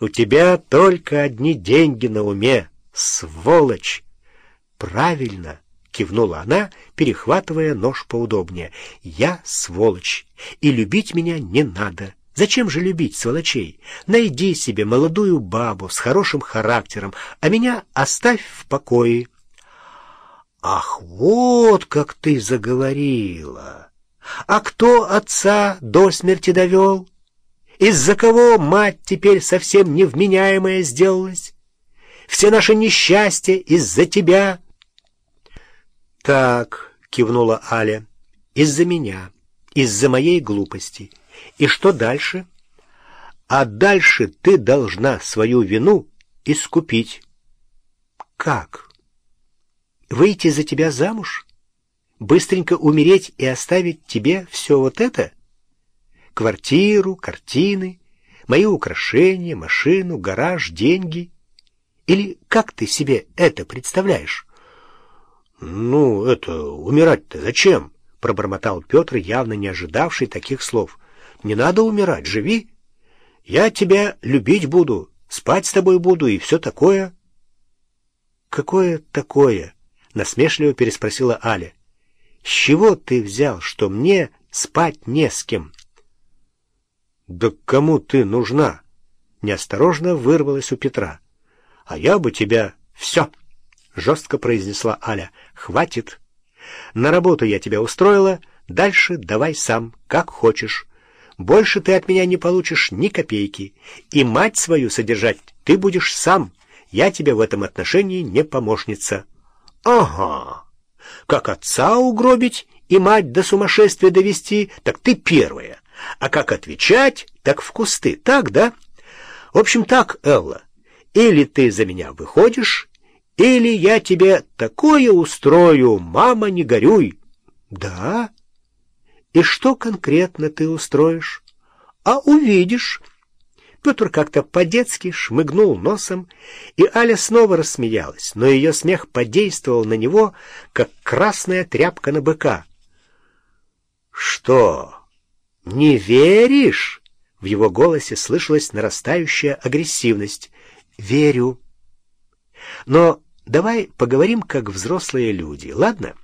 У тебя только одни деньги на уме, сволочь!» «Правильно!» — кивнула она, перехватывая нож поудобнее. «Я сволочь, и любить меня не надо. Зачем же любить сволочей? Найди себе молодую бабу с хорошим характером, а меня оставь в покое». «Ах, вот как ты заговорила! А кто отца до смерти довел? Из-за кого мать теперь совсем невменяемая сделалась? Все наши несчастья из-за тебя!» «Так», — кивнула Аля, — «из-за меня, из-за моей глупости. И что дальше?» «А дальше ты должна свою вину искупить». «Как?» Выйти за тебя замуж? Быстренько умереть и оставить тебе все вот это? Квартиру, картины, мои украшения, машину, гараж, деньги? Или как ты себе это представляешь? Ну, это, умирать-то зачем? Пробормотал Петр, явно не ожидавший таких слов. Не надо умирать, живи. Я тебя любить буду, спать с тобой буду и все такое. Какое такое? насмешливо переспросила Аля. «С чего ты взял, что мне спать не с кем?» «Да кому ты нужна?» Неосторожно вырвалась у Петра. «А я бы тебя...» «Все!» — жестко произнесла Аля. «Хватит! На работу я тебя устроила, дальше давай сам, как хочешь. Больше ты от меня не получишь ни копейки, и мать свою содержать ты будешь сам. Я тебе в этом отношении не помощница». Ага. Как отца угробить и мать до сумасшествия довести, так ты первая. А как отвечать, так в кусты. Так, да? В общем, так, Элла. Или ты за меня выходишь, или я тебе такое устрою, мама, не горюй. Да? И что конкретно ты устроишь? А увидишь. Петр как-то по-детски шмыгнул носом, и Аля снова рассмеялась, но ее смех подействовал на него, как красная тряпка на быка. «Что, не веришь?» В его голосе слышалась нарастающая агрессивность. «Верю. Но давай поговорим как взрослые люди, ладно?»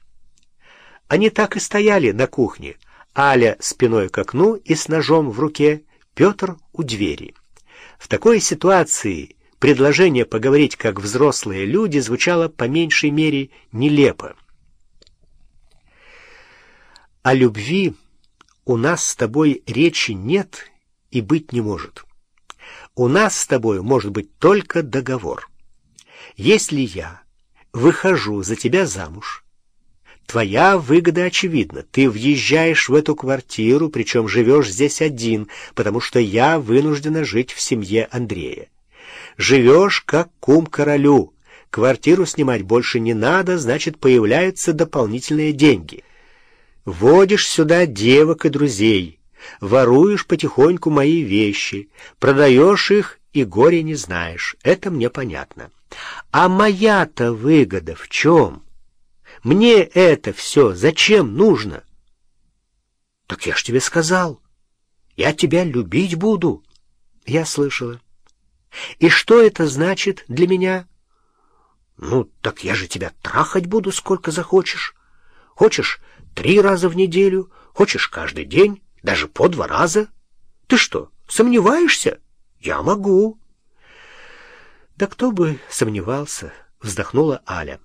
Они так и стояли на кухне, Аля спиной к окну и с ножом в руке, Петр у двери. В такой ситуации предложение поговорить как взрослые люди звучало по меньшей мере нелепо. О любви у нас с тобой речи нет и быть не может. У нас с тобой может быть только договор. Если я выхожу за тебя замуж, Твоя выгода очевидна. Ты въезжаешь в эту квартиру, причем живешь здесь один, потому что я вынуждена жить в семье Андрея. Живешь как кум королю. Квартиру снимать больше не надо, значит, появляются дополнительные деньги. Водишь сюда девок и друзей, воруешь потихоньку мои вещи, продаешь их и горе не знаешь. Это мне понятно. А моя-то выгода в чем?» Мне это все зачем нужно? Так я ж тебе сказал. Я тебя любить буду. Я слышала. И что это значит для меня? Ну, так я же тебя трахать буду сколько захочешь. Хочешь три раза в неделю, хочешь каждый день, даже по два раза. Ты что, сомневаешься? Я могу. Да кто бы сомневался, вздохнула Аля.